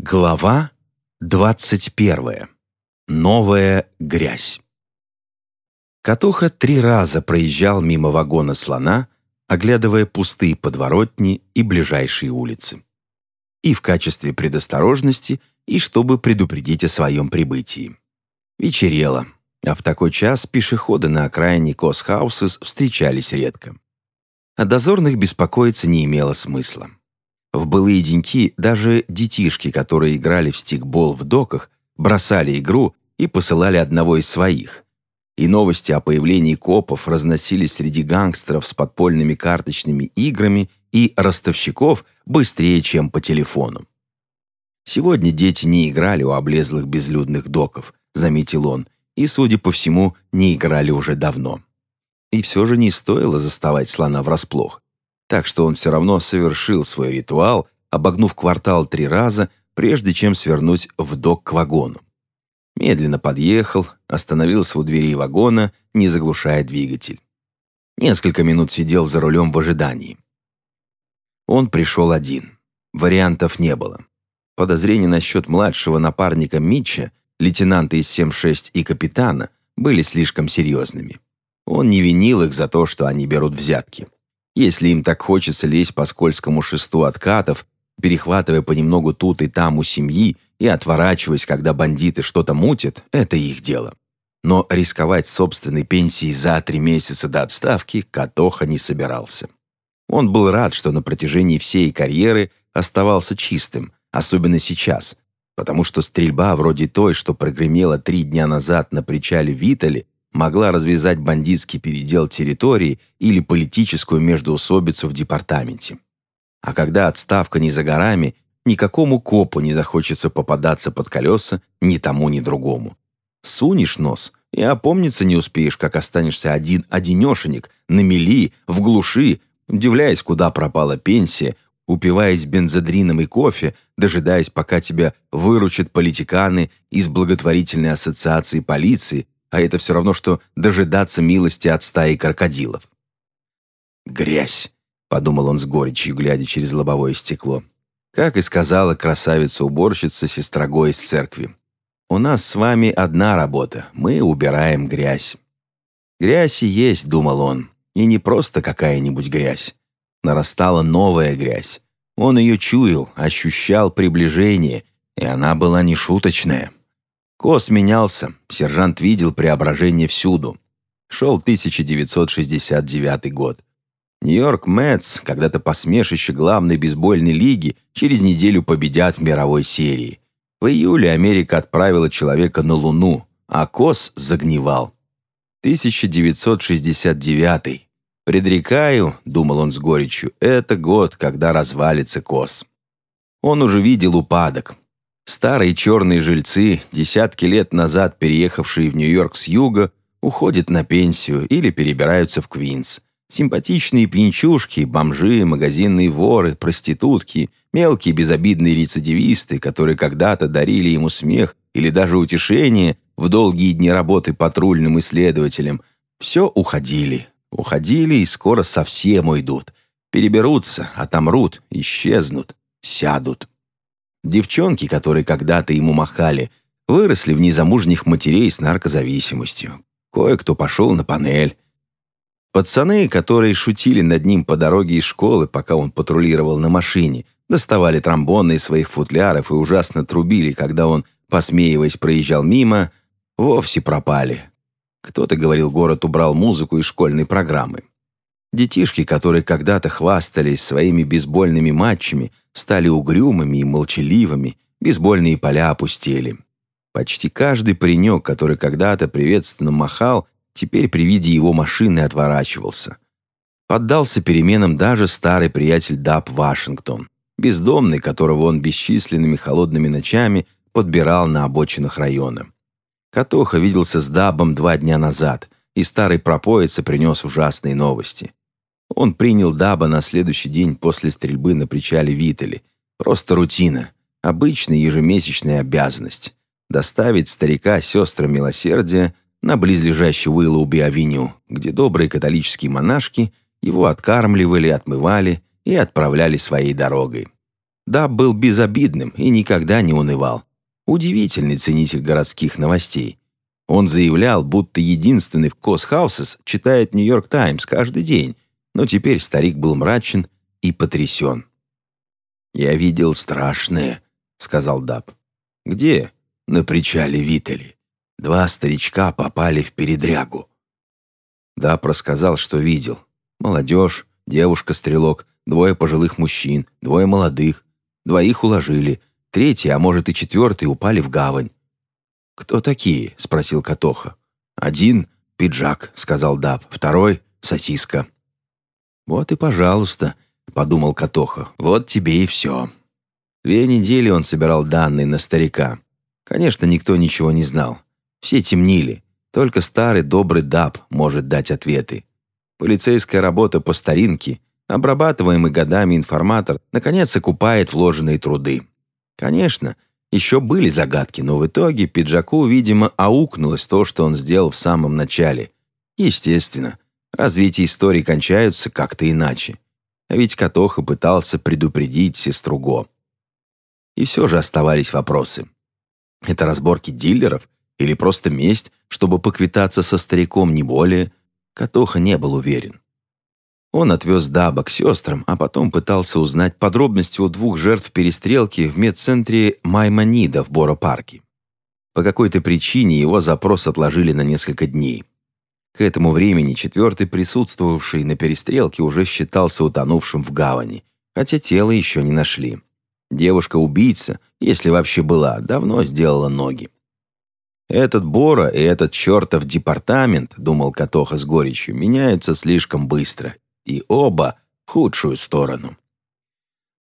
Глава 21. Новая грязь. Катуха три раза проезжал мимо вагона слона, оглядывая пустые подворотни и ближайшие улицы. И в качестве предосторожности, и чтобы предупредить о своем прибытии. Вечерело, а в такой час пешеходы на окраине Косхаусес встречались редко. О дозорных беспокоиться не имело смысла. В былые деньки даже детишки, которые играли в стикбол в доках, бросали игру и посылали одного из своих. И новости о появлении копов разносились среди гангстеров с подпольными карточными играми и ростовщиков быстрее, чем по телефону. «Сегодня дети не играли у облезлых безлюдных доков», — заметил он, и, судя по всему, не играли уже давно. И все же не стоило заставать слона врасплох так что он все равно совершил свой ритуал, обогнув квартал три раза, прежде чем свернуть в док к вагону. Медленно подъехал, остановился у дверей вагона, не заглушая двигатель. Несколько минут сидел за рулем в ожидании. Он пришел один. Вариантов не было. Подозрения насчет младшего напарника Митча, лейтенанта из 7-6 и капитана, были слишком серьезными. Он не винил их за то, что они берут взятки. Если им так хочется лезть по скользкому шесту откатов, перехватывая понемногу тут и там у семьи и отворачиваясь, когда бандиты что-то мутят, это их дело. Но рисковать собственной пенсией за три месяца до отставки Катоха не собирался. Он был рад, что на протяжении всей карьеры оставался чистым, особенно сейчас, потому что стрельба вроде той, что прогремела три дня назад на причале Витали, могла развязать бандитский передел территории или политическую междоусобицу в департаменте. А когда отставка не за горами, никакому копу не захочется попадаться под колеса ни тому, ни другому. Сунешь нос, и опомниться не успеешь, как останешься один-одинешенек, на мели, в глуши, удивляясь, куда пропала пенсия, упиваясь бензодрином и кофе, дожидаясь, пока тебя выручат политиканы из благотворительной ассоциации полиции, а это все равно, что дожидаться милости от стаи крокодилов. «Грязь», — подумал он с горечью, глядя через лобовое стекло. Как и сказала красавица-уборщица сестра из церкви. «У нас с вами одна работа, мы убираем грязь». «Грязь и есть», — думал он, — «и не просто какая-нибудь грязь. Нарастала новая грязь. Он ее чуял, ощущал приближение, и она была нешуточная. Кос менялся, сержант видел преображение всюду. Шел 1969 год. Нью-Йорк Мэтс, когда-то посмешище главной бейсбольной лиги, через неделю победят в мировой серии. В июле Америка отправила человека на Луну, а Кос загнивал. 1969. «Предрекаю», — думал он с горечью, — «это год, когда развалится Кос». Он уже видел упадок. Старые черные жильцы, десятки лет назад переехавшие в Нью-Йорк с юга, уходят на пенсию или перебираются в Квинс. Симпатичные пьянчушки, бомжи, магазинные воры, проститутки, мелкие безобидные рецидивисты, которые когда-то дарили ему смех или даже утешение в долгие дни работы патрульным исследователем, все уходили. Уходили и скоро совсем уйдут. Переберутся, отомрут, исчезнут, сядут. Девчонки, которые когда-то ему махали, выросли в незамужних матерей с наркозависимостью. Кое-кто пошел на панель. Пацаны, которые шутили над ним по дороге из школы, пока он патрулировал на машине, доставали тромбоны из своих футляров и ужасно трубили, когда он, посмеиваясь, проезжал мимо, вовсе пропали. Кто-то говорил, город убрал музыку из школьной программы. Детишки, которые когда-то хвастались своими бейсбольными матчами, стали угрюмыми и молчаливыми, бейсбольные поля опустели. Почти каждый паренек, который когда-то приветственно махал, теперь при виде его машины отворачивался. Поддался переменам даже старый приятель Даб Вашингтон, бездомный, которого он бесчисленными холодными ночами подбирал на обочинах района. Катоха виделся с Дабом два дня назад, и старый пропоица принес ужасные новости. Он принял Даба на следующий день после стрельбы на причале Витали. Просто рутина, обычная ежемесячная обязанность. Доставить старика сестрам милосердия на близлежащий Уиллоуби-авеню, где добрые католические монашки его откармливали, отмывали и отправляли своей дорогой. Даб был безобидным и никогда не унывал. Удивительный ценитель городских новостей. Он заявлял, будто единственный в Косхаусес читает «Нью-Йорк Таймс» каждый день, но теперь старик был мрачен и потрясен. «Я видел страшное», — сказал Даб. «Где?» «На причале Витали. Два старичка попали в передрягу». Даб рассказал, что видел. Молодежь, девушка-стрелок, двое пожилых мужчин, двое молодых. Двоих уложили. Третий, а может и четвертый, упали в гавань. «Кто такие?» — спросил Катоха. «Один — пиджак», — сказал Даб. «Второй — сосиска». «Вот и пожалуйста», — подумал Катоха. «Вот тебе и все». Две недели он собирал данные на старика. Конечно, никто ничего не знал. Все темнили. Только старый добрый Даб может дать ответы. Полицейская работа по старинке, обрабатываемый годами информатор, наконец окупает вложенные труды. Конечно, еще были загадки, но в итоге пиджаку, видимо, аукнулось то, что он сделал в самом начале. Естественно, развитие истории кончаются как-то иначе. А ведь Катоха пытался предупредить сестру Го. И все же оставались вопросы. Это разборки дилеров или просто месть, чтобы поквитаться со стариком не более? Катоха не был уверен. Он отвез Даба к сестрам, а потом пытался узнать подробности у двух жертв перестрелки в медцентре Маймонида в Боро-парке. По какой-то причине его запрос отложили на несколько дней. К этому времени четвертый присутствовавший на перестрелке уже считался утонувшим в гавани, хотя тело еще не нашли. Девушка-убийца, если вообще была, давно сделала ноги. «Этот Бора и этот чертов департамент, — думал Катоха с горечью, — меняются слишком быстро, и оба худшую сторону».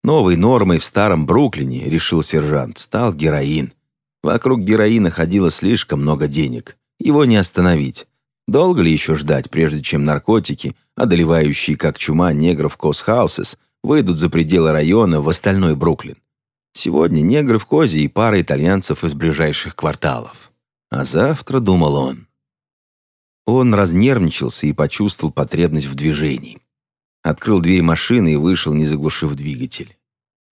Новой нормой в старом Бруклине, решил сержант, стал героин. Вокруг героина ходило слишком много денег. Его не остановить. Долго ли еще ждать, прежде чем наркотики, одолевающие как чума негров Косхаусес, выйдут за пределы района в остальной Бруклин? Сегодня негры в Козе и пара итальянцев из ближайших кварталов. А завтра, думал он. Он разнервничался и почувствовал потребность в движении. Открыл дверь машины и вышел, не заглушив двигатель.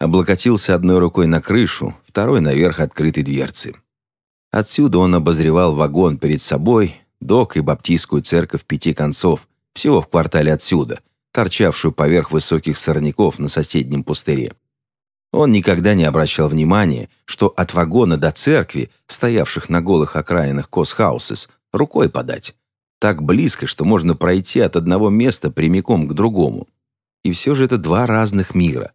Облокотился одной рукой на крышу, второй наверх открытой дверцы. Отсюда он обозревал вагон перед собой, док и баптистскую церковь пяти концов, всего в квартале отсюда, торчавшую поверх высоких сорняков на соседнем пустыре. Он никогда не обращал внимания, что от вагона до церкви, стоявших на голых окраинах Косхаусес, рукой подать. Так близко, что можно пройти от одного места прямиком к другому. И все же это два разных мира.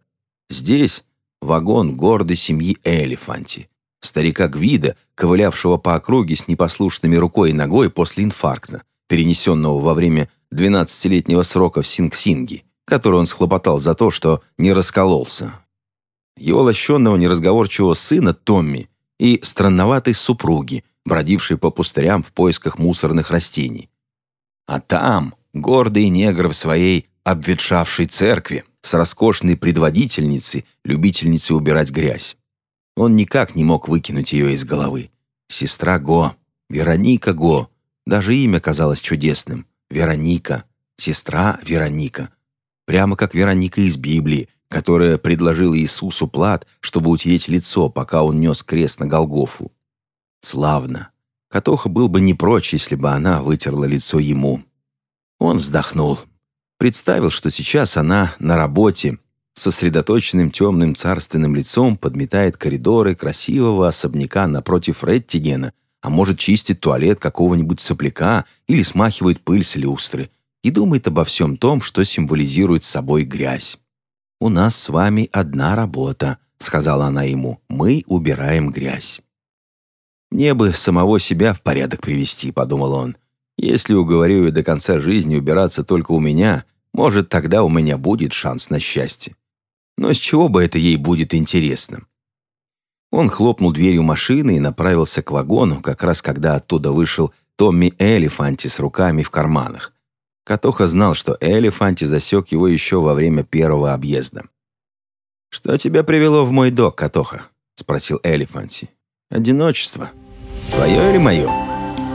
Здесь вагон гордой семьи Элефанти, старика Гвида, ковылявшего по округе с непослушными рукой и ногой после инфаркта, перенесенного во время 12-летнего срока в Синг-Синге, который он схлопотал за то, что не раскололся, его лощенного неразговорчивого сына Томми и странноватой супруги, бродившей по пустырям в поисках мусорных растений. А там гордый негр в своей обветшавшей церкви с роскошной предводительницей, любительницей убирать грязь. Он никак не мог выкинуть ее из головы. Сестра Го, Вероника Го, даже имя казалось чудесным. Вероника, сестра Вероника. Прямо как Вероника из Библии, которая предложила Иисусу плат, чтобы утереть лицо, пока он нес крест на Голгофу. Славно. Катоха был бы не прочь, если бы она вытерла лицо ему. Он вздохнул. Представил, что сейчас она на работе, сосредоточенным темным царственным лицом подметает коридоры красивого особняка напротив Реттигена, а может чистит туалет какого-нибудь сопляка или смахивает пыль с люстры, и думает обо всем том, что символизирует собой грязь. «У нас с вами одна работа», — сказала она ему. «Мы убираем грязь». «Мне бы самого себя в порядок привести», — подумал он. «Если уговорю ее до конца жизни убираться только у меня, может, тогда у меня будет шанс на счастье. Но с чего бы это ей будет интересно?» Он хлопнул дверью машины и направился к вагону, как раз когда оттуда вышел Томми Элефанти с руками в карманах. Катоха знал, что Элефанти засек его еще во время первого объезда. «Что тебя привело в мой док, Катоха?» — спросил Элефанти. «Одиночество. Твое или мое?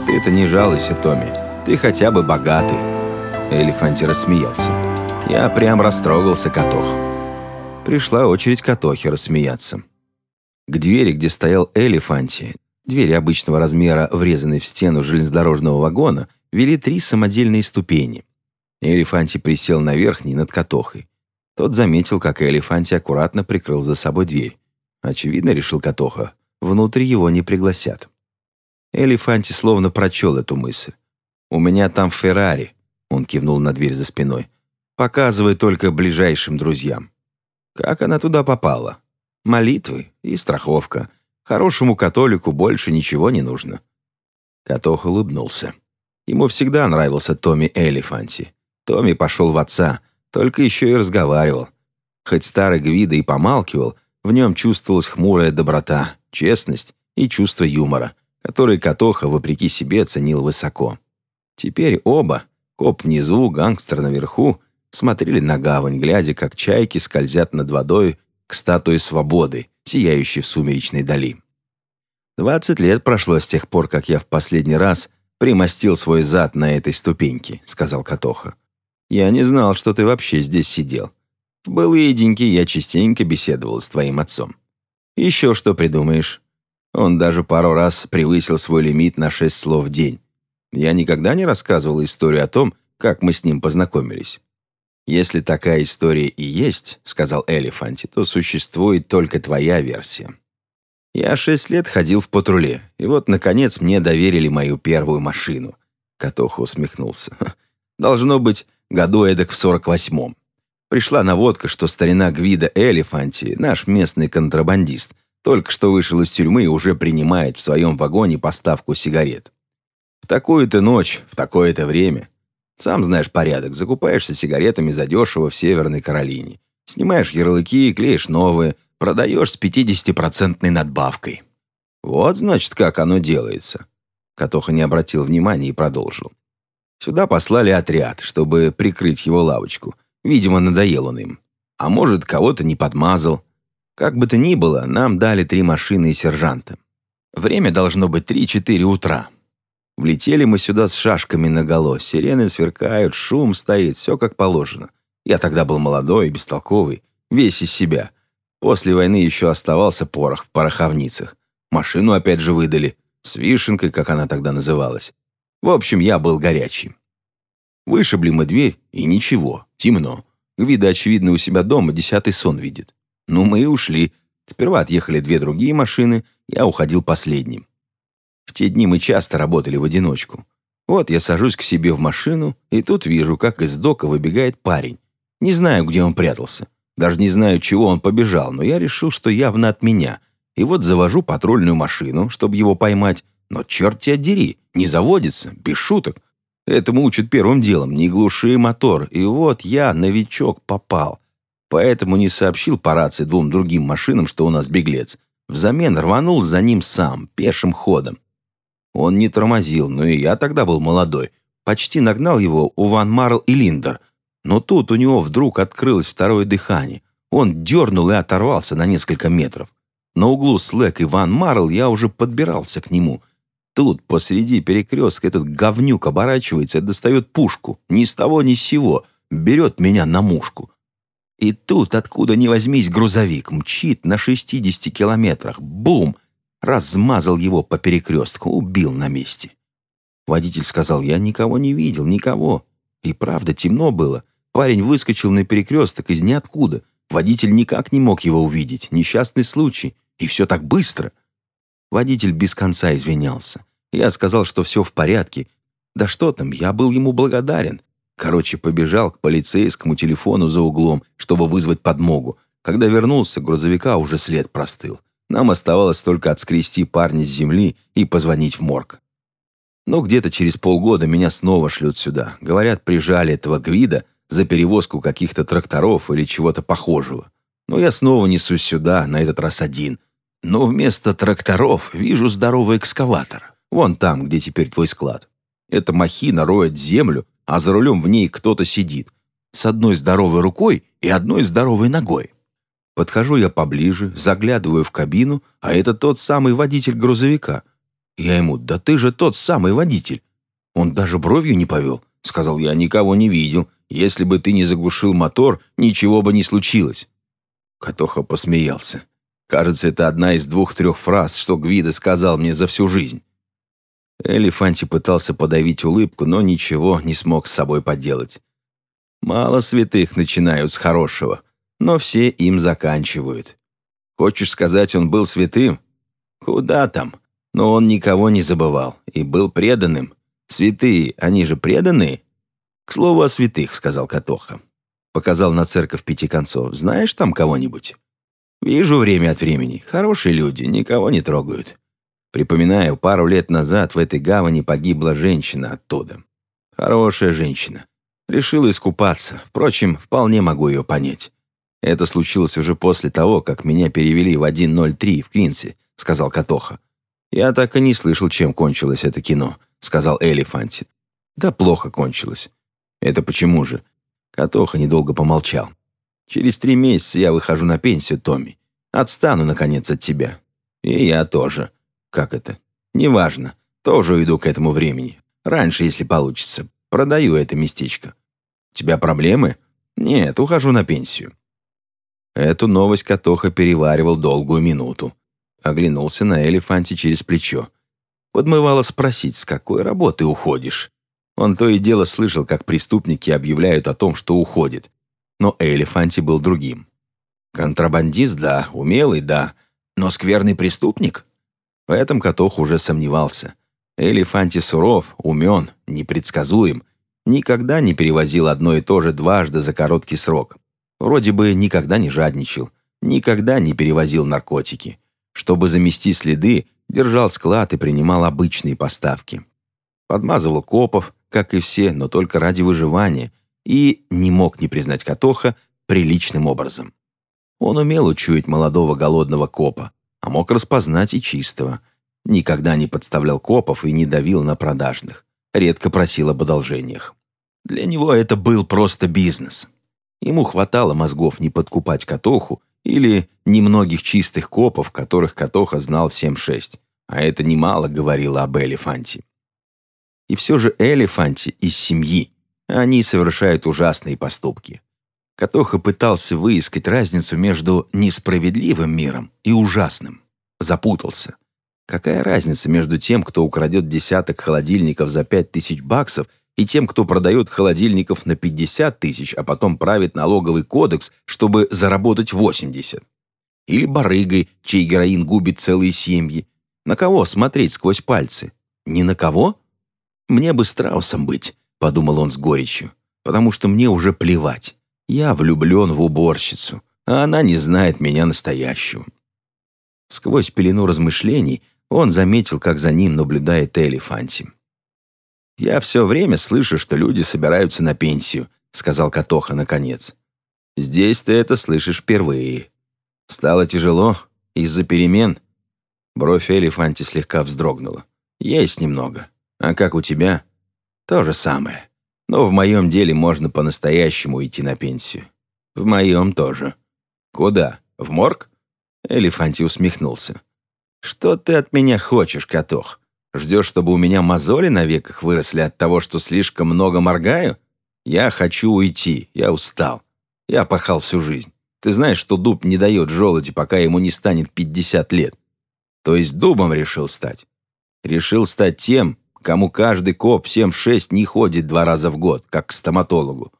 Ты это не жалуйся, Томми. Ты хотя бы богатый». Элефанти рассмеялся. «Я прям растрогался, Катох». Пришла очередь Катохи рассмеяться. К двери, где стоял Элефанти, двери обычного размера, врезанной в стену железнодорожного вагона, вели три самодельные ступени. Элефанти присел на верхний над Катохой. Тот заметил, как Элефанти аккуратно прикрыл за собой дверь. Очевидно, решил Катоха, внутрь его не пригласят. Элефанти словно прочел эту мысль. «У меня там Феррари», — он кивнул на дверь за спиной. «Показывай только ближайшим друзьям». Как она туда попала? Молитвы и страховка. Хорошему католику больше ничего не нужно. Катох улыбнулся. Ему всегда нравился Томми Элефанти. Томми пошел в отца, только еще и разговаривал. Хоть старый Гвида и помалкивал, в нем чувствовалась хмурая доброта, честность и чувство юмора, которые Катоха, вопреки себе, ценил высоко. Теперь оба, коп внизу, гангстер наверху, смотрели на гавань, глядя, как чайки скользят над водой к статуе свободы, сияющей в сумеречной дали. «Двадцать лет прошло с тех пор, как я в последний раз примостил свой зад на этой ступеньке», — сказал Катоха. «Я не знал, что ты вообще здесь сидел. В былые деньки я частенько беседовал с твоим отцом. Еще что придумаешь?» Он даже пару раз превысил свой лимит на шесть слов в день. Я никогда не рассказывал историю о том, как мы с ним познакомились. «Если такая история и есть, — сказал Элефанти, — то существует только твоя версия. Я шесть лет ходил в патруле, и вот, наконец, мне доверили мою первую машину». Катоха усмехнулся. «Должно быть, году эдак в сорок восьмом. Пришла наводка, что старина Гвида Элефанти, наш местный контрабандист, только что вышел из тюрьмы и уже принимает в своем вагоне поставку сигарет. Такую-то ночь, в такое-то время сам знаешь порядок. Закупаешься сигаретами задешево в Северной Каролине. Снимаешь ярлыки, клеишь новые, продаешь с 50-процентной надбавкой. Вот, значит, как оно делается. Катоха не обратил внимания и продолжил. Сюда послали отряд, чтобы прикрыть его лавочку. Видимо, надоел он им. А может, кого-то не подмазал. Как бы то ни было, нам дали три машины и сержанта. Время должно быть 3-4 утра. Влетели мы сюда с шашками наголо, сирены сверкают, шум стоит, все как положено. Я тогда был молодой и бестолковый, весь из себя. После войны еще оставался порох в пороховницах. Машину опять же выдали, с вишенкой, как она тогда называлась. В общем, я был горячий. Вышибли мы дверь, и ничего, темно. Гвида, очевидно, у себя дома десятый сон видит. Ну, мы и ушли. Сперва отъехали две другие машины, я уходил последним. В те дни мы часто работали в одиночку. Вот я сажусь к себе в машину, и тут вижу, как из дока выбегает парень. Не знаю, где он прятался. Даже не знаю, чего он побежал, но я решил, что явно от меня. И вот завожу патрульную машину, чтобы его поймать. Но черт тебя дери, не заводится, без шуток. Этому учат первым делом, не глуши мотор. И вот я, новичок, попал. Поэтому не сообщил по рации двум другим машинам, что у нас беглец. Взамен рванул за ним сам, пешим ходом. Он не тормозил, но и я тогда был молодой. Почти нагнал его у Ван Марл и Линдер. Но тут у него вдруг открылось второе дыхание. Он дернул и оторвался на несколько метров. На углу Слэк и Ван Марл я уже подбирался к нему. Тут, посреди перекрестка, этот говнюк оборачивается и достает пушку. Ни с того, ни с сего. Берет меня на мушку. И тут, откуда ни возьмись, грузовик мчит на 60 километрах. Бум! Размазал его по перекрестку, убил на месте. Водитель сказал, я никого не видел, никого. И правда, темно было. Парень выскочил на перекресток из ниоткуда. Водитель никак не мог его увидеть. Несчастный случай. И все так быстро. Водитель без конца извинялся. Я сказал, что все в порядке. Да что там, я был ему благодарен. Короче, побежал к полицейскому телефону за углом, чтобы вызвать подмогу. Когда вернулся, грузовика уже след простыл. Нам оставалось только отскрести парня с земли и позвонить в морг. Но где-то через полгода меня снова шлют сюда. Говорят, прижали этого Гвида за перевозку каких-то тракторов или чего-то похожего. Но я снова несусь сюда, на этот раз один. Но вместо тракторов вижу здоровый экскаватор. Вон там, где теперь твой склад. Эта махина роет землю, а за рулем в ней кто-то сидит. С одной здоровой рукой и одной здоровой ногой. Подхожу я поближе, заглядываю в кабину, а это тот самый водитель грузовика. Я ему, да ты же тот самый водитель. Он даже бровью не повел. Сказал, я никого не видел. Если бы ты не заглушил мотор, ничего бы не случилось. Катоха посмеялся. Кажется, это одна из двух-трех фраз, что Гвида сказал мне за всю жизнь. Элефанти пытался подавить улыбку, но ничего не смог с собой поделать. Мало святых начинают с хорошего, но все им заканчивают. Хочешь сказать, он был святым? Куда там? Но он никого не забывал и был преданным. Святые, они же преданные? К слову о святых, сказал Катоха. Показал на церковь пяти концов. Знаешь там кого-нибудь? Вижу время от времени. Хорошие люди, никого не трогают. Припоминаю, пару лет назад в этой гавани погибла женщина оттуда. Хорошая женщина. Решила искупаться. Впрочем, вполне могу ее понять. Это случилось уже после того, как меня перевели в 1.03 в Квинсе, сказал Катоха. Я так и не слышал, чем кончилось это кино, сказал Элефанти. Да плохо кончилось. Это почему же? Катоха недолго помолчал. Через три месяца я выхожу на пенсию, Томми. Отстану, наконец, от тебя. И я тоже. Как это? Неважно. Тоже уйду к этому времени. Раньше, если получится. Продаю это местечко. У тебя проблемы? Нет, ухожу на пенсию. Эту новость Катоха переваривал долгую минуту. Оглянулся на Элефанте через плечо. Подмывало спросить, с какой работы уходишь. Он то и дело слышал, как преступники объявляют о том, что уходит. Но Элефанти был другим. Контрабандист, да, умелый, да, но скверный преступник? В этом Катох уже сомневался. Элефанти суров, умен, непредсказуем, никогда не перевозил одно и то же дважды за короткий срок. Вроде бы никогда не жадничал, никогда не перевозил наркотики. Чтобы замести следы, держал склад и принимал обычные поставки. Подмазывал копов, как и все, но только ради выживания, и не мог не признать Катоха приличным образом. Он умел учуять молодого голодного копа, а мог распознать и чистого. Никогда не подставлял копов и не давил на продажных. Редко просил об одолжениях. Для него это был просто бизнес. Ему хватало мозгов не подкупать Катоху или немногих чистых копов, которых Катоха знал всем шесть. А это немало говорило об Элефанте. И все же Элефанте из семьи. Они совершают ужасные поступки. Катоха пытался выискать разницу между несправедливым миром и ужасным. Запутался. Какая разница между тем, кто украдет десяток холодильников за пять тысяч баксов, и тем, кто продает холодильников на 50 тысяч, а потом правит налоговый кодекс, чтобы заработать 80? Или барыгой, чей героин губит целые семьи? На кого смотреть сквозь пальцы? Ни на кого? Мне бы страусом быть, подумал он с горечью, потому что мне уже плевать. Я влюблен в уборщицу, а она не знает меня настоящего. Сквозь пелену размышлений он заметил, как за ним наблюдает Элефанти. «Я все время слышу, что люди собираются на пенсию», — сказал Катоха наконец. «Здесь ты это слышишь впервые. Стало тяжело из-за перемен». Бровь Элефанти слегка вздрогнула. «Есть немного. А как у тебя?» «То же самое. Но в моем деле можно по-настоящему идти на пенсию. В моем тоже. Куда? В морг? Элефанти усмехнулся. Что ты от меня хочешь, Катох? Ждешь, чтобы у меня мозоли на веках выросли от того, что слишком много моргаю? Я хочу уйти, я устал. Я пахал всю жизнь. Ты знаешь, что дуб не дает желуди, пока ему не станет 50 лет. То есть дубом решил стать. Решил стать тем, кому каждый коп в 7-6 не ходит два раза в год, как к стоматологу.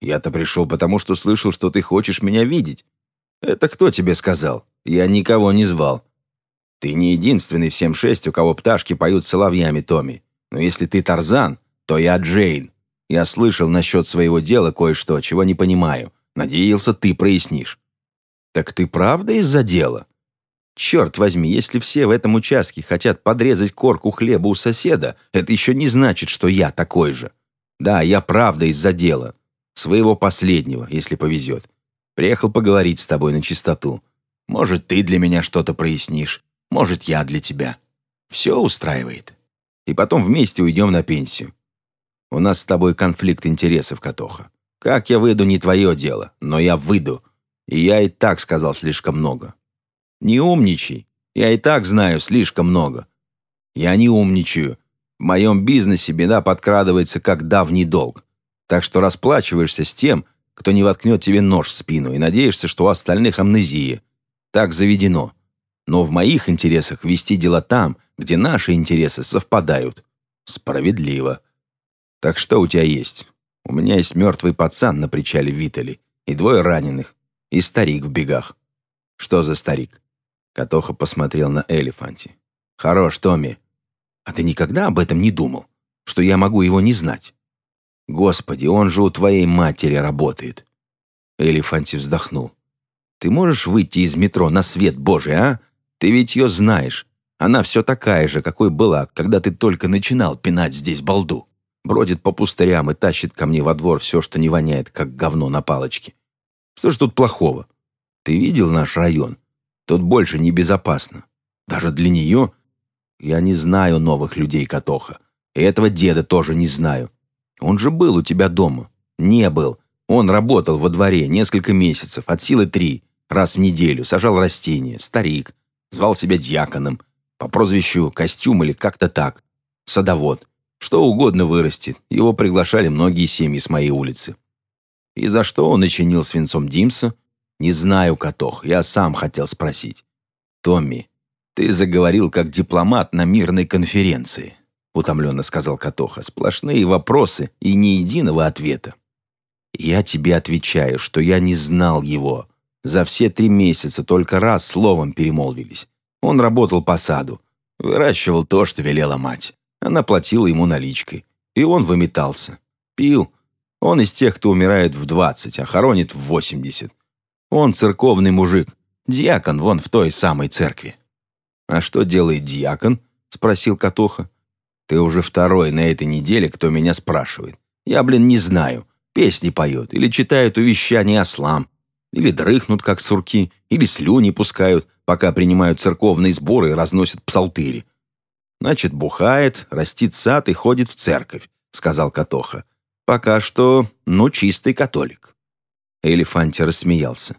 Я-то пришел потому, что слышал, что ты хочешь меня видеть. Это кто тебе сказал? Я никого не звал. Ты не единственный в 7-6, у кого пташки поют соловьями, Томми. Но если ты Тарзан, то я Джейн. Я слышал насчет своего дела кое-что, чего не понимаю. Надеялся, ты прояснишь. Так ты правда из-за дела? Черт возьми, если все в этом участке хотят подрезать корку хлеба у соседа, это еще не значит, что я такой же. Да, я правда из-за дела. Своего последнего, если повезет. Приехал поговорить с тобой на чистоту. Может, ты для меня что-то прояснишь. Может, я для тебя. Все устраивает. И потом вместе уйдем на пенсию. У нас с тобой конфликт интересов, Катоха. Как я выйду, не твое дело, но я выйду. И я и так сказал слишком много. Не умничай. Я и так знаю слишком много. Я не умничаю. В моем бизнесе беда подкрадывается как давний долг. Так что расплачиваешься с тем, кто не воткнет тебе нож в спину, и надеешься, что у остальных амнезия. Так заведено. Но в моих интересах вести дела там, где наши интересы совпадают. Справедливо. Так что у тебя есть? У меня есть мертвый пацан на причале Витали, и двое раненых, и старик в бегах. Что за старик? Катоха посмотрел на Элефанти. Хорош, Томми. А ты никогда об этом не думал? Что я могу его не знать? Господи, он же у твоей матери работает. Элефанти вздохнул. Ты можешь выйти из метро на свет Божий, а? Ты ведь ее знаешь. Она все такая же, какой была, когда ты только начинал пинать здесь балду. Бродит по пустырям и тащит ко мне во двор все, что не воняет, как говно на палочке. Что ж тут плохого? Ты видел наш район? Тут больше небезопасно. Даже для нее я не знаю новых людей, Катоха. И этого деда тоже не знаю. Он же был у тебя дома. Не был. Он работал во дворе несколько месяцев, от силы три, раз в неделю, сажал растения, старик. Звал себя дьяконом. По прозвищу Костюм или как-то так. Садовод. Что угодно вырастет. Его приглашали многие семьи с моей улицы. И за что он начинил свинцом Димса? Не знаю, Катох. Я сам хотел спросить. Томми, ты заговорил как дипломат на мирной конференции. Утомленно сказал Катоха. Сплошные вопросы и ни единого ответа. Я тебе отвечаю, что я не знал его. За все три месяца только раз словом перемолвились. Он работал по саду. Выращивал то, что велела мать. Она платила ему наличкой. И он выметался. Пил. Он из тех, кто умирает в 20, а хоронит в 80. Он церковный мужик. Диакон вон в той самой церкви. «А что делает диакон?» – спросил Катоха. «Ты уже второй на этой неделе, кто меня спрашивает. Я, блин, не знаю. Песни поет или читают увещания ослам, или дрыхнут, как сурки, или слюни пускают, пока принимают церковные сборы и разносят псалтыри. Значит, бухает, растит сад и ходит в церковь, сказал Катоха. Пока что, ну, чистый католик. Элефанти рассмеялся.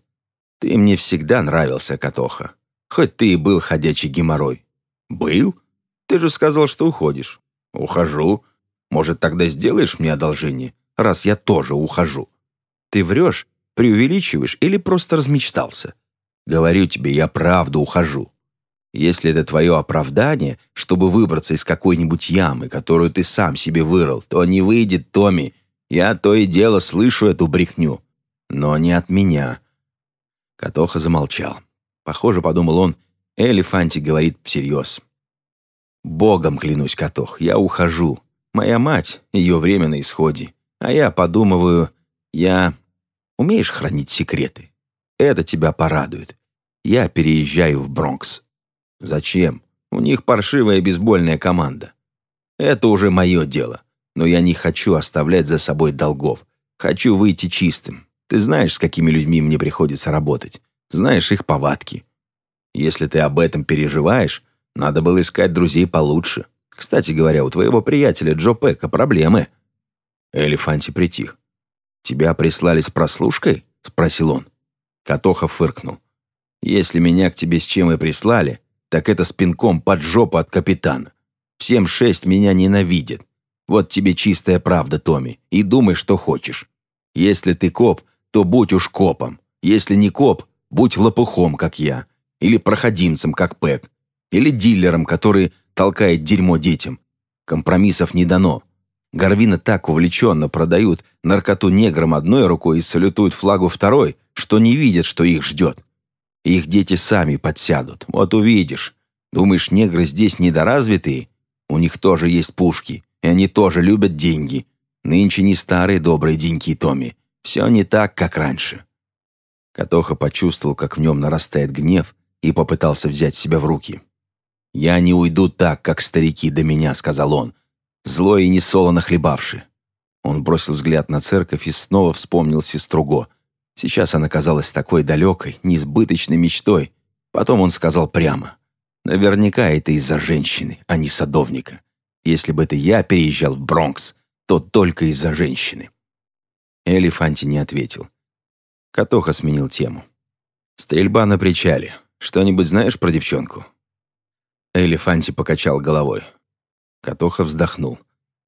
Ты мне всегда нравился, Катоха. Хоть ты и был ходячий геморрой. Был? Ты же сказал, что уходишь. Ухожу. Может, тогда сделаешь мне одолжение, раз я тоже ухожу? Ты врешь преувеличиваешь или просто размечтался? Говорю тебе, я правда ухожу. Если это твое оправдание, чтобы выбраться из какой-нибудь ямы, которую ты сам себе вырыл, то не выйдет, Томми. Я то и дело слышу эту брехню. Но не от меня». Катоха замолчал. Похоже, подумал он, Элефанти говорит всерьез. «Богом клянусь, Катох, я ухожу. Моя мать, ее время на исходе. А я подумываю, я Умеешь хранить секреты? Это тебя порадует. Я переезжаю в Бронкс. Зачем? У них паршивая бейсбольная команда. Это уже мое дело. Но я не хочу оставлять за собой долгов. Хочу выйти чистым. Ты знаешь, с какими людьми мне приходится работать. Знаешь их повадки. Если ты об этом переживаешь, надо было искать друзей получше. Кстати говоря, у твоего приятеля Джо Пека проблемы». Элефанти притих. «Тебя прислали с прослушкой?» – спросил он. Катоха фыркнул. «Если меня к тебе с чем и прислали, так это с пинком под жопу от капитана. Всем шесть меня ненавидят. Вот тебе чистая правда, Томми, и думай, что хочешь. Если ты коп, то будь уж копом. Если не коп, будь лопухом, как я. Или проходимцем, как Пэк. Или дилером, который толкает дерьмо детям. Компромиссов не дано. Гарвина так увлеченно продают наркоту неграм одной рукой и салютуют флагу второй, что не видят, что их ждет. Их дети сами подсядут. Вот увидишь. Думаешь, негры здесь недоразвитые? У них тоже есть пушки, и они тоже любят деньги. Нынче не старые добрые деньги, Томми. Все не так, как раньше. Катоха почувствовал, как в нем нарастает гнев, и попытался взять себя в руки. «Я не уйду так, как старики до меня», — сказал он, — злой и несолоно хлебавши. Он бросил взгляд на церковь и снова вспомнил сестру Го. Сейчас она казалась такой далекой, несбыточной мечтой. Потом он сказал прямо. «Наверняка это из-за женщины, а не садовника. Если бы это я переезжал в Бронкс, то только из-за женщины». Элефанти не ответил. Катоха сменил тему. «Стрельба на причале. Что-нибудь знаешь про девчонку?» Элефанти покачал головой. Катоха вздохнул.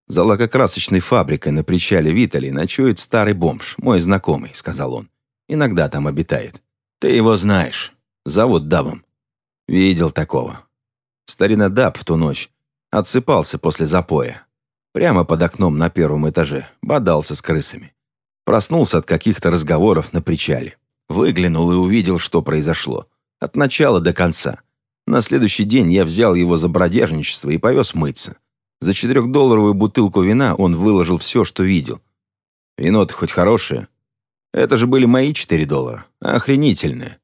За лакокрасочной фабрикой на причале Витали ночует старый бомж, мой знакомый», — сказал он. «Иногда там обитает. Ты его знаешь. Зовут Дабом». «Видел такого». Старина Даб в ту ночь отсыпался после запоя. Прямо под окном на первом этаже, бодался с крысами. Проснулся от каких-то разговоров на причале. Выглянул и увидел, что произошло. От начала до конца. На следующий день я взял его за бродяжничество и повез мыться. За четырехдолларовую бутылку вина он выложил все, что видел. Вино-то хоть хорошее. Это же были мои четыре доллара. Охренительное.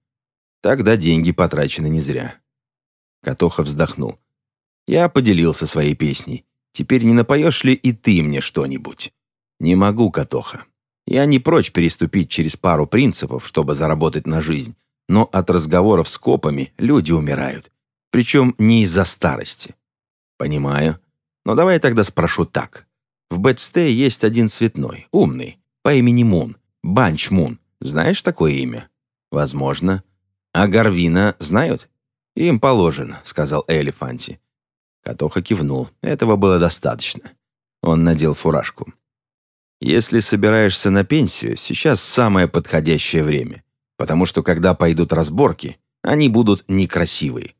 Тогда деньги потрачены не зря. Катоха вздохнул. Я поделился своей песней. Теперь не напоешь ли и ты мне что-нибудь? Не могу, Катоха. Я не прочь переступить через пару принципов, чтобы заработать на жизнь. Но от разговоров с копами люди умирают. Причем не из-за старости. Понимаю. Но давай я тогда спрошу так. В Бэтсте есть один цветной, умный, по имени Мун. Банч Мун. Знаешь такое имя? Возможно. А Гарвина знают? Им положено, сказал Элефанти. Катоха кивнул. Этого было достаточно. Он надел фуражку. Если собираешься на пенсию, сейчас самое подходящее время. Потому что когда пойдут разборки, они будут некрасивые.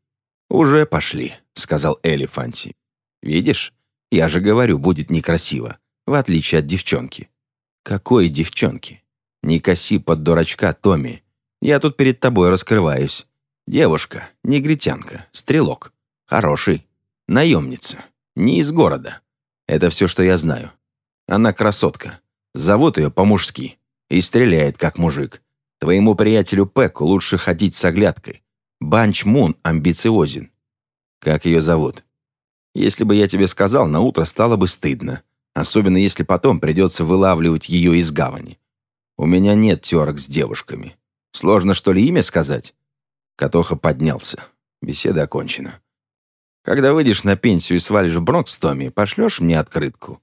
«Уже пошли», — сказал Элефанти. Видишь? Я же говорю, будет некрасиво. В отличие от девчонки. Какой девчонки? Не коси под дурачка, Томми. Я тут перед тобой раскрываюсь. Девушка, негритянка, стрелок. Хороший. Наемница. Не из города. Это все, что я знаю. Она красотка. Зовут ее по-мужски. И стреляет, как мужик. Твоему приятелю Пеку лучше ходить с оглядкой. Банч Мун амбициозен. Как ее зовут? Если бы я тебе сказал, на утро стало бы стыдно. Особенно если потом придется вылавливать ее из гавани. У меня нет терок с девушками. Сложно, что ли, имя сказать?» Катоха поднялся. Беседа окончена. «Когда выйдешь на пенсию и свалишь в Бронкс, Томми, пошлешь мне открытку?»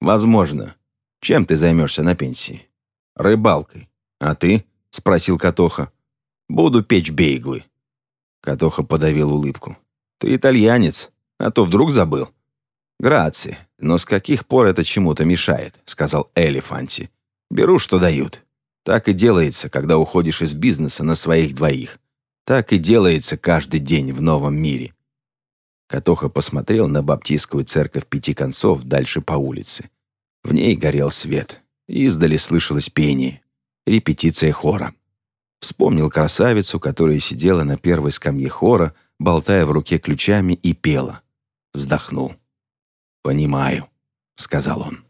«Возможно. Чем ты займешься на пенсии?» «Рыбалкой. А ты?» — спросил Катоха. «Буду печь бейглы». Катоха подавил улыбку. «Ты итальянец. А то вдруг забыл». «Грации. Но с каких пор это чему-то мешает?» — сказал Элефанти. «Беру, что дают. Так и делается, когда уходишь из бизнеса на своих двоих. Так и делается каждый день в новом мире». Катоха посмотрел на баптистскую церковь пяти концов дальше по улице. В ней горел свет. Издали слышалось пение. Репетиция хора. Вспомнил красавицу, которая сидела на первой скамье хора, болтая в руке ключами и пела вздохнул. «Понимаю», — сказал он.